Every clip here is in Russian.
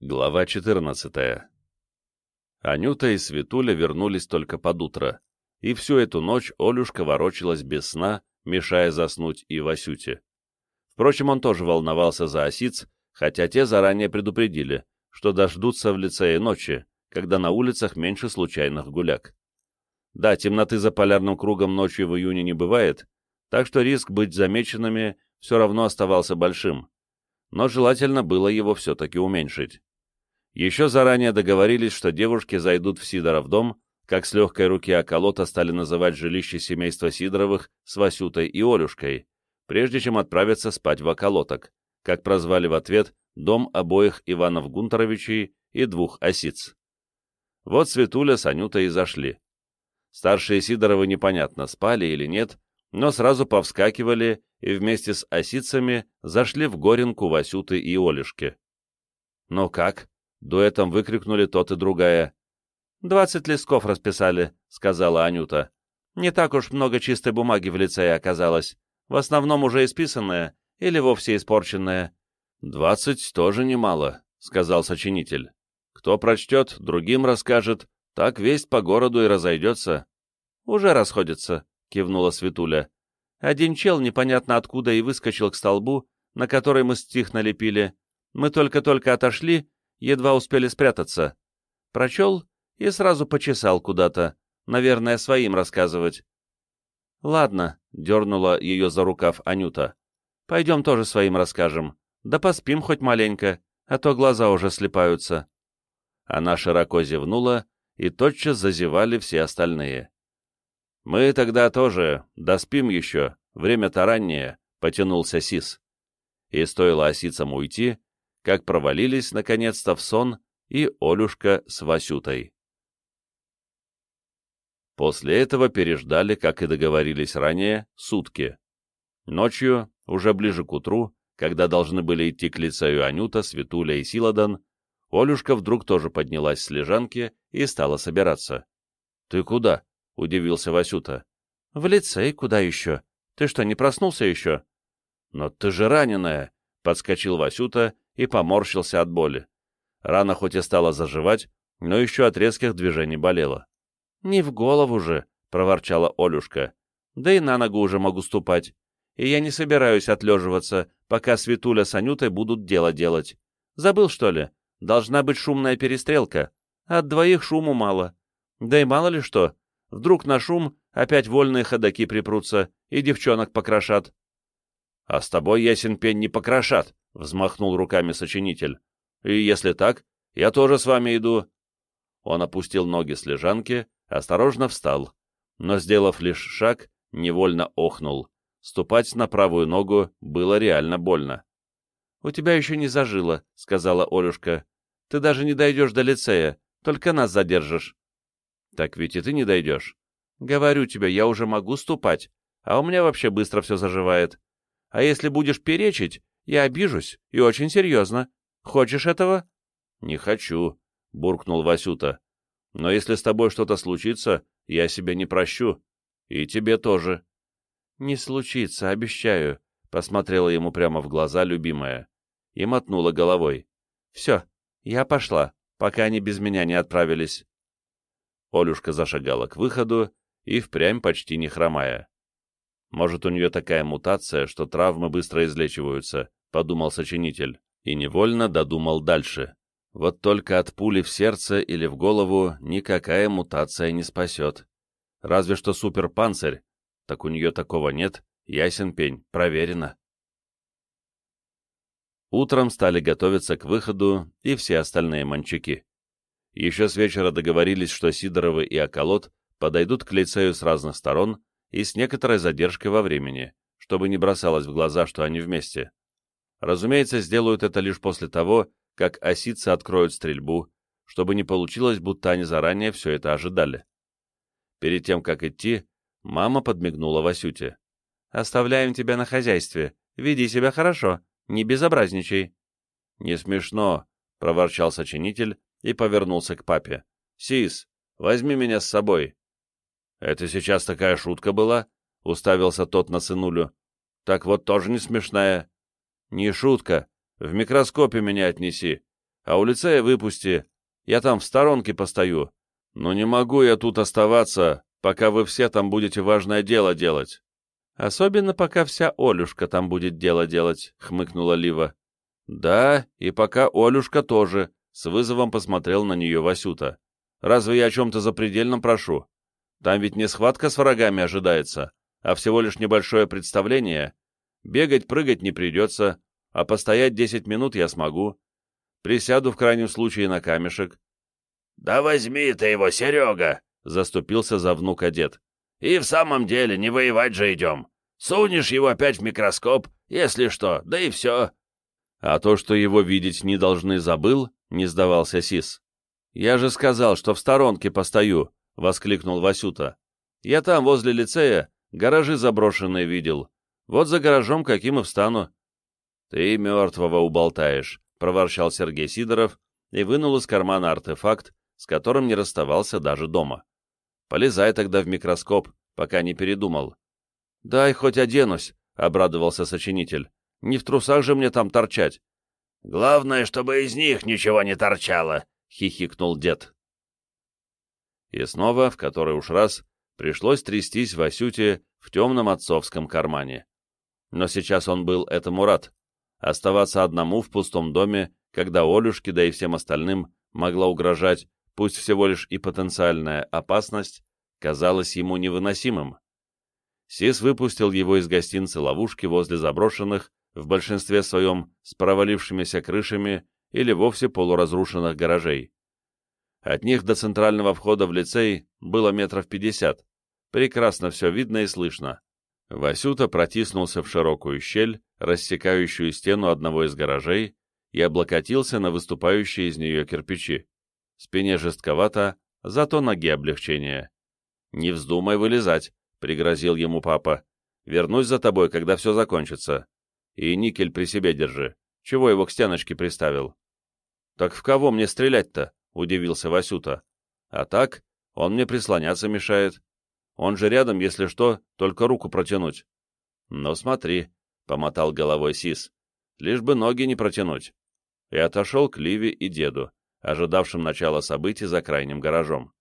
Глава 14 Анюта и Светуля вернулись только под утро, и всю эту ночь Олюшка ворочалась без сна, мешая заснуть и Васюте. Впрочем, он тоже волновался за осиц, хотя те заранее предупредили, что дождутся в лицее ночи, когда на улицах меньше случайных гуляк. Да, темноты за полярным кругом ночью в июне не бывает, так что риск быть замеченными все равно оставался большим, но желательно было его все-таки уменьшить. Еще заранее договорились, что девушки зайдут в Сидоров дом, как с легкой руки околота стали называть жилище семейства Сидоровых с Васютой и Олюшкой, прежде чем отправиться спать в околоток, как прозвали в ответ дом обоих Иванов Гунтаровичей и двух осиц. Вот Светуля с Анютой и зашли. Старшие Сидоровы непонятно, спали или нет, но сразу повскакивали и вместе с осицами зашли в горенку Васюты и Олешки. «Ну как?» Дуэтом выкрикнули тот и другая. «Двадцать листков расписали», — сказала Анюта. «Не так уж много чистой бумаги в лицее оказалось. В основном уже исписанная или вовсе испорченная». «Двадцать тоже немало», — сказал сочинитель. «Кто прочтет, другим расскажет, так весть по городу и разойдется». «Уже расходится», — кивнула Светуля. Один чел непонятно откуда и выскочил к столбу, на который мы стих налепили. Мы только-только отошли, едва успели спрятаться. Прочел и сразу почесал куда-то, наверное, своим рассказывать. «Ладно», — дернула ее за рукав Анюта. «Пойдем тоже своим расскажем. Да поспим хоть маленько, а то глаза уже слепаются». Она широко зевнула, и тотчас зазевали все остальные. «Мы тогда тоже доспим еще, время-то раннее», — потянулся Сис. И стоило осицам уйти, как провалились наконец-то в сон и Олюшка с Васютой. После этого переждали, как и договорились ранее, сутки. Ночью, уже ближе к утру, когда должны были идти к лицею Анюта, Светуля и Силадан, Олюшка вдруг тоже поднялась с лежанки и стала собираться. — Ты куда? — удивился Васюта. — В лицей куда еще? Ты что, не проснулся еще? — Но ты же раненая! — подскочил Васюта и поморщился от боли. Рана хоть и стала заживать, но еще от резких движений болела. «Не в голову же!» — проворчала Олюшка. «Да и на ногу уже могу ступать. И я не собираюсь отлеживаться, пока Светуля с Анютой будут дело делать. Забыл, что ли? Должна быть шумная перестрелка. От двоих шуму мало. Да и мало ли что. Вдруг на шум опять вольные ходаки припрутся и девчонок покрошат. А с тобой, ясен пень, не покрошат, — взмахнул руками сочинитель. «И если так, я тоже с вами иду». Он опустил ноги с лежанки, осторожно встал, но, сделав лишь шаг, невольно охнул. Ступать на правую ногу было реально больно. «У тебя еще не зажило», — сказала Олюшка. «Ты даже не дойдешь до лицея, только нас задержишь». «Так ведь и ты не дойдешь». «Говорю тебе, я уже могу ступать, а у меня вообще быстро все заживает. А если будешь перечить, я обижусь, и очень серьезно. Хочешь этого?» «Не хочу», — буркнул Васюта. «Но если с тобой что-то случится, я себя не прощу. И тебе тоже». «Не случится, обещаю», — посмотрела ему прямо в глаза любимая. И мотнула головой. «Все, я пошла, пока они без меня не отправились». Олюшка зашагала к выходу и впрямь почти не хромая. Может, у нее такая мутация, что травмы быстро излечиваются, — подумал сочинитель, и невольно додумал дальше. Вот только от пули в сердце или в голову никакая мутация не спасет. Разве что суперпанцирь. Так у нее такого нет, ясен пень, проверено. Утром стали готовиться к выходу и все остальные манчаки. Еще с вечера договорились, что Сидоровы и Околот подойдут к лицею с разных сторон и с некоторой задержкой во времени, чтобы не бросалось в глаза, что они вместе. Разумеется, сделают это лишь после того, как осицы откроют стрельбу, чтобы не получилось, будто они заранее все это ожидали. Перед тем, как идти, мама подмигнула Васюте. «Оставляем тебя на хозяйстве. Веди себя хорошо, не безобразничай». «Не смешно», — проворчал сочинитель и повернулся к папе. «Сис, возьми меня с собой». «Это сейчас такая шутка была?» — уставился тот на сынулю. «Так вот тоже не смешная. «Не шутка. В микроскопе меня отнеси. а у лицея выпусти. Я там в сторонке постою. Но не могу я тут оставаться, пока вы все там будете важное дело делать. Особенно, пока вся Олюшка там будет дело делать, — хмыкнула Лива. Да, и пока Олюшка тоже, — с вызовом посмотрел на нее Васюта. Разве я о чем-то запредельном прошу? Там ведь не схватка с врагами ожидается, а всего лишь небольшое представление. Бегать, прыгать не придется, а постоять десять минут я смогу. Присяду в крайнем случае на камешек. — Да возьми ты его, Серега! — заступился за внука дед. — И в самом деле не воевать же идем. Сунешь его опять в микроскоп, если что, да и все. — А то, что его видеть не должны, забыл? — не сдавался Сис. — Я же сказал, что в сторонке постою, — воскликнул Васюта. — Я там, возле лицея, гаражи заброшенные видел. Вот за гаражом каким и встану. — Ты мертвого уболтаешь, — проворчал Сергей Сидоров и вынул из кармана артефакт, с которым не расставался даже дома. «Полезай тогда в микроскоп, пока не передумал». «Дай хоть оденусь», — обрадовался сочинитель. «Не в трусах же мне там торчать». «Главное, чтобы из них ничего не торчало», — хихикнул дед. И снова, в который уж раз, пришлось трястись Васюте в темном отцовском кармане. Но сейчас он был этому рад. Оставаться одному в пустом доме, когда Олюшке, да и всем остальным, могла угрожать, пусть всего лишь и потенциальная опасность, казалось ему невыносимым. Сис выпустил его из гостиницы ловушки возле заброшенных, в большинстве своем с провалившимися крышами или вовсе полуразрушенных гаражей. От них до центрального входа в лицей было метров пятьдесят. Прекрасно все видно и слышно. Васюта протиснулся в широкую щель, рассекающую стену одного из гаражей, и облокотился на выступающие из нее кирпичи. Спине жестковато, зато ноги облегчение. «Не вздумай вылезать», — пригрозил ему папа. «Вернусь за тобой, когда все закончится. И никель при себе держи. Чего его к стеночке приставил?» «Так в кого мне стрелять-то?» — удивился Васюта. «А так, он мне прислоняться мешает. Он же рядом, если что, только руку протянуть. Но смотри, — помотал головой Сис, — лишь бы ноги не протянуть. И отошел к Ливе и деду, ожидавшим начала событий за крайним гаражом.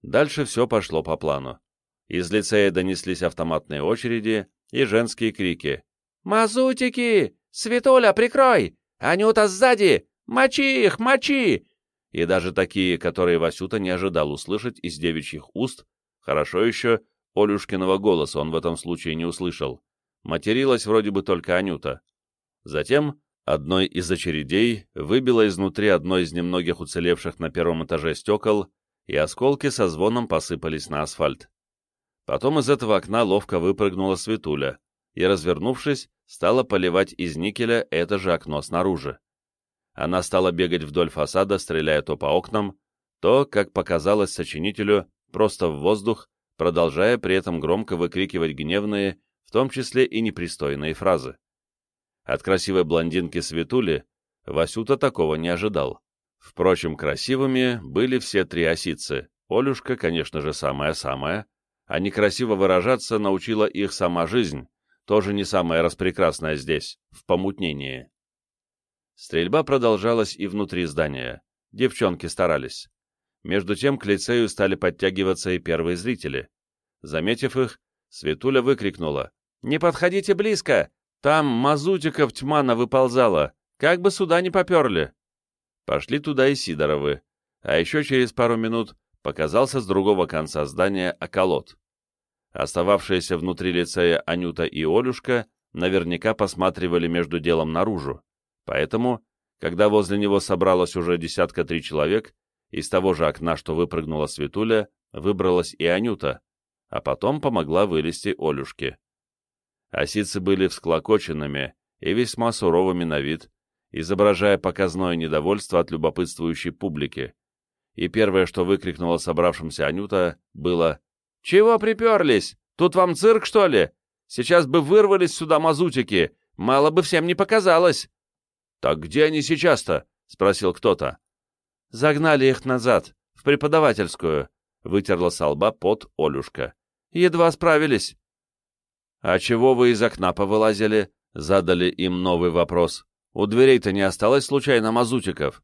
Дальше все пошло по плану. Из лицея донеслись автоматные очереди и женские крики. «Мазутики! Светуля, прикрой! Анюта сзади! Мочи их, мочи!» И даже такие, которые Васюта не ожидал услышать из девичьих уст, Хорошо еще, Олюшкиного голоса он в этом случае не услышал. Материлась вроде бы только Анюта. Затем одной из очередей выбило изнутри одной из немногих уцелевших на первом этаже стекол, и осколки со звоном посыпались на асфальт. Потом из этого окна ловко выпрыгнула Светуля и, развернувшись, стала поливать из никеля это же окно снаружи. Она стала бегать вдоль фасада, стреляя то по окнам, то, как показалось сочинителю, просто в воздух, продолжая при этом громко выкрикивать гневные, в том числе и непристойные фразы. От красивой блондинки Светули Васюта такого не ожидал. Впрочем, красивыми были все три осицы. Олюшка, конечно же, самая-самая, а некрасиво выражаться научила их сама жизнь, тоже не самая распрекрасная здесь, в помутнении. Стрельба продолжалась и внутри здания. Девчонки старались. Между тем к лицею стали подтягиваться и первые зрители. Заметив их, Светуля выкрикнула. «Не подходите близко! Там мазутиков тьма выползала! Как бы сюда не поперли!» Пошли туда и Сидоровы, а еще через пару минут показался с другого конца здания околот. Остававшиеся внутри лицея Анюта и Олюшка наверняка посматривали между делом наружу, поэтому, когда возле него собралось уже десятка три человек, из того же окна, что выпрыгнула Светуля, выбралась и Анюта, а потом помогла вылезти Олюшке. Осицы были всклокоченными и весьма суровыми на вид, изображая показное недовольство от любопытствующей публики. И первое, что выкрикнула собравшимся Анюта, было «Чего приперлись? Тут вам цирк, что ли? Сейчас бы вырвались сюда мазутики, мало бы всем не показалось». «Так где они сейчас-то?» — спросил кто-то. Загнали их назад, в преподавательскую, — вытерла со лба пот Олюшка. Едва справились. — А чего вы из окна повылазили? — задали им новый вопрос. — У дверей-то не осталось случайно мазутиков?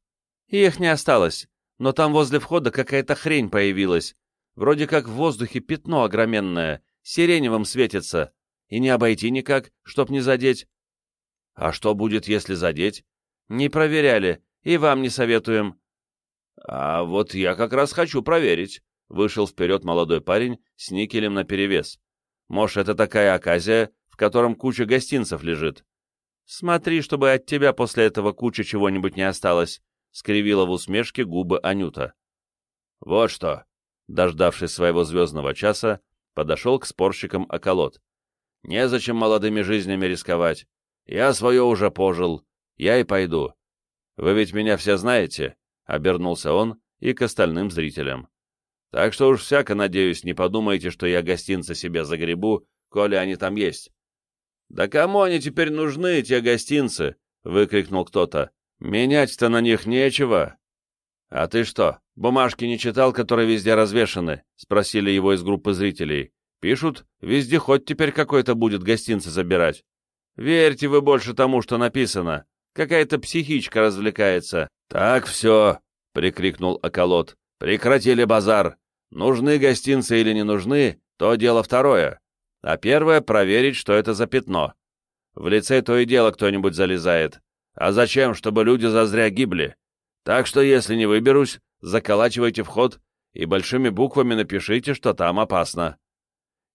Их не осталось, но там возле входа какая-то хрень появилась. Вроде как в воздухе пятно огроменное, сиреневым светится, и не обойти никак, чтоб не задеть. А что будет, если задеть? Не проверяли, и вам не советуем. А вот я как раз хочу проверить. Вышел вперед молодой парень с никелем наперевес. Может, это такая оказия, в котором куча гостинцев лежит. Смотри, чтобы от тебя после этого куча чего-нибудь не осталось, — скривила в усмешке губы Анюта. Вот что, дождавшись своего звездного часа, подошел к спорщикам околот. Незачем молодыми жизнями рисковать. Я свое уже пожил, я и пойду. Вы ведь меня все знаете, — обернулся он и к остальным зрителям. Так что уж всяко, надеюсь, не подумайте, что я гостинцы себе загребу, коли они там есть. — Да кому они теперь нужны, те гостинцы? — выкрикнул кто-то. — Менять-то на них нечего. — А ты что, бумажки не читал, которые везде развешаны? — спросили его из группы зрителей. — Пишут, везде хоть теперь какой-то будет гостинцы забирать. Верьте вы больше тому, что написано. Какая-то психичка развлекается. — Так все, — прикрикнул околот. Прекратили базар. Нужны гостинцы или не нужны, то дело второе. А первое — проверить, что это за пятно. В лице то и дело кто-нибудь залезает. А зачем, чтобы люди зазря гибли? Так что, если не выберусь, заколачивайте вход и большими буквами напишите, что там опасно.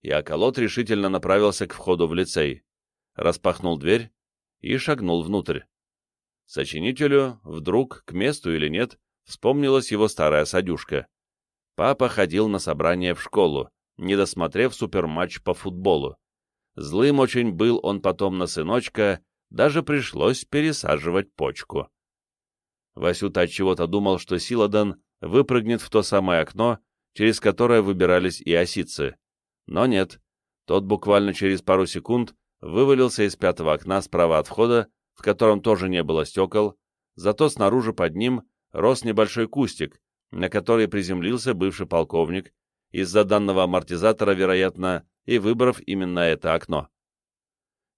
И околот решительно направился к входу в лицей. Распахнул дверь и шагнул внутрь. Сочинителю, вдруг, к месту или нет, вспомнилась его старая садюшка. Папа ходил на собрание в школу, не досмотрев суперматч по футболу. Злым очень был он потом на сыночка, даже пришлось пересаживать почку. Васюта от чего-то думал, что Силадан выпрыгнет в то самое окно, через которое выбирались и осицы. Но нет, тот буквально через пару секунд вывалился из пятого окна справа от входа, в котором тоже не было стекол, зато снаружи под ним рос небольшой кустик, на который приземлился бывший полковник, из-за данного амортизатора, вероятно, и выбрав именно это окно.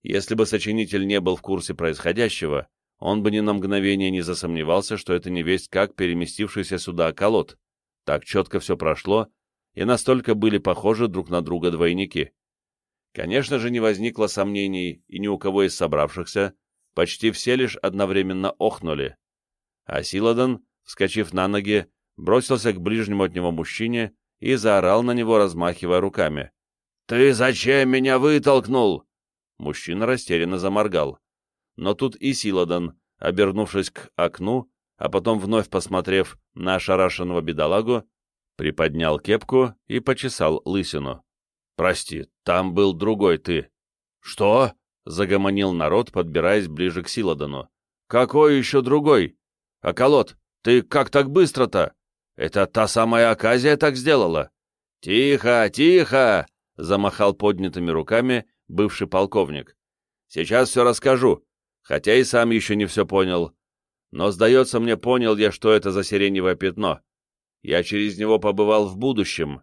Если бы сочинитель не был в курсе происходящего, он бы ни на мгновение не засомневался, что это не весть как переместившийся сюда околот. Так четко все прошло, и настолько были похожи друг на друга двойники. Конечно же, не возникло сомнений и ни у кого из собравшихся, почти все лишь одновременно охнули а Силадан, вскочив на ноги, бросился к ближнему от него мужчине и заорал на него, размахивая руками. «Ты зачем меня вытолкнул?» Мужчина растерянно заморгал. Но тут и Силадан, обернувшись к окну, а потом вновь посмотрев на ошарашенного бедолагу, приподнял кепку и почесал лысину. «Прости, там был другой ты». «Что?» — загомонил народ, подбираясь ближе к Силадану. «Какой еще другой?» «Околот, ты как так быстро-то? Это та самая оказия так сделала?» «Тихо, тихо!» — замахал поднятыми руками бывший полковник. «Сейчас все расскажу, хотя и сам еще не все понял. Но, сдается мне, понял я, что это за сиреневое пятно. Я через него побывал в будущем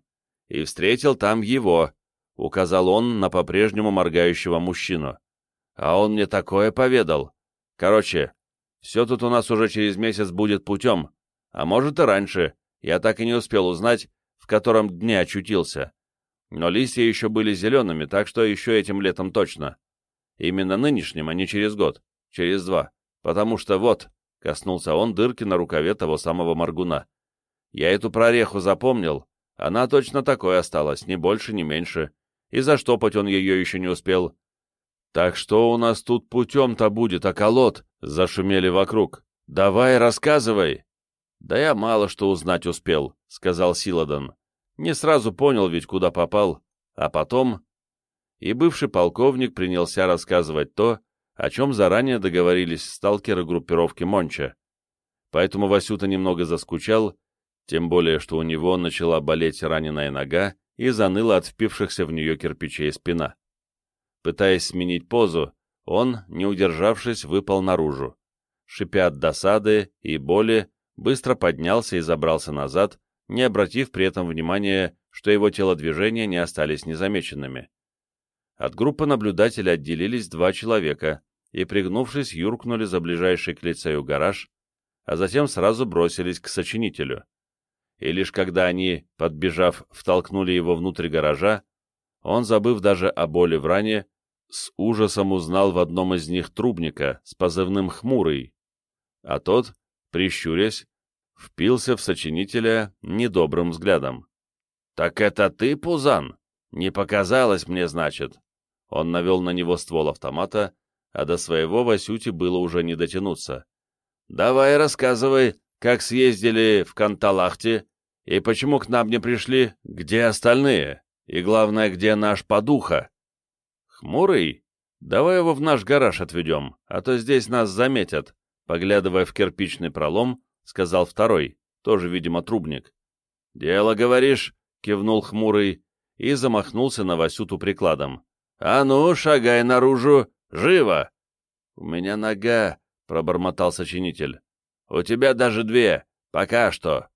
и встретил там его», — указал он на по-прежнему моргающего мужчину. «А он мне такое поведал. Короче, все тут у нас уже через месяц будет путем, а может и раньше, я так и не успел узнать, в котором дне очутился. Но листья еще были зелеными, так что еще этим летом точно. Именно нынешним, а не через год, через два. Потому что вот, коснулся он дырки на рукаве того самого моргуна. Я эту прореху запомнил, она точно такой осталась, ни больше, ни меньше. И заштопать он ее еще не успел. «Так что у нас тут путем-то будет, околот?» — зашумели вокруг. «Давай, рассказывай!» «Да я мало что узнать успел», — сказал Силадан. «Не сразу понял ведь, куда попал. А потом...» И бывший полковник принялся рассказывать то, о чем заранее договорились сталкеры группировки Монча. Поэтому Васюта немного заскучал, тем более, что у него начала болеть раненая нога и заныла от впившихся в нее кирпичей спина. Пытаясь сменить позу, он, не удержавшись, выпал наружу. Шипя от досады и боли, быстро поднялся и забрался назад, не обратив при этом внимания, что его телодвижения не остались незамеченными. От группы наблюдателей отделились два человека и, пригнувшись, юркнули за ближайший к лицею гараж, а затем сразу бросились к сочинителю. И лишь когда они, подбежав, втолкнули его внутрь гаража, он, забыв даже о боли в ране, с ужасом узнал в одном из них трубника с позывным «Хмурый», а тот, прищурясь, впился в сочинителя недобрым взглядом. «Так это ты, Пузан? Не показалось мне, значит?» Он навел на него ствол автомата, а до своего Васюти было уже не дотянуться. «Давай рассказывай, как съездили в Канталахте, и почему к нам не пришли, где остальные, и, главное, где наш подуха?» «Хмурый? Давай его в наш гараж отведем, а то здесь нас заметят», поглядывая в кирпичный пролом, сказал второй, тоже, видимо, трубник. «Дело, говоришь?» — кивнул хмурый и замахнулся на Васюту прикладом. «А ну, шагай наружу! Живо!» «У меня нога!» — пробормотал сочинитель. «У тебя даже две! Пока что!»